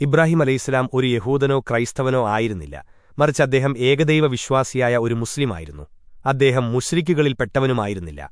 ഇബ്രാഹിം അലൈഹിസ്ലാം ഒരു യഹൂദനോ ക്രൈസ്തവനോ ആയിരുന്നില്ല. മറിച്ച് അദ്ദേഹം ഏകദൈവ വിശ്വാസിയായ ഒരു മുസ്ലിമായിരുന്നു അദ്ദേഹം മുശ്രിക്കുകളിൽപ്പെട്ടവനുമായിരുന്നില്ല.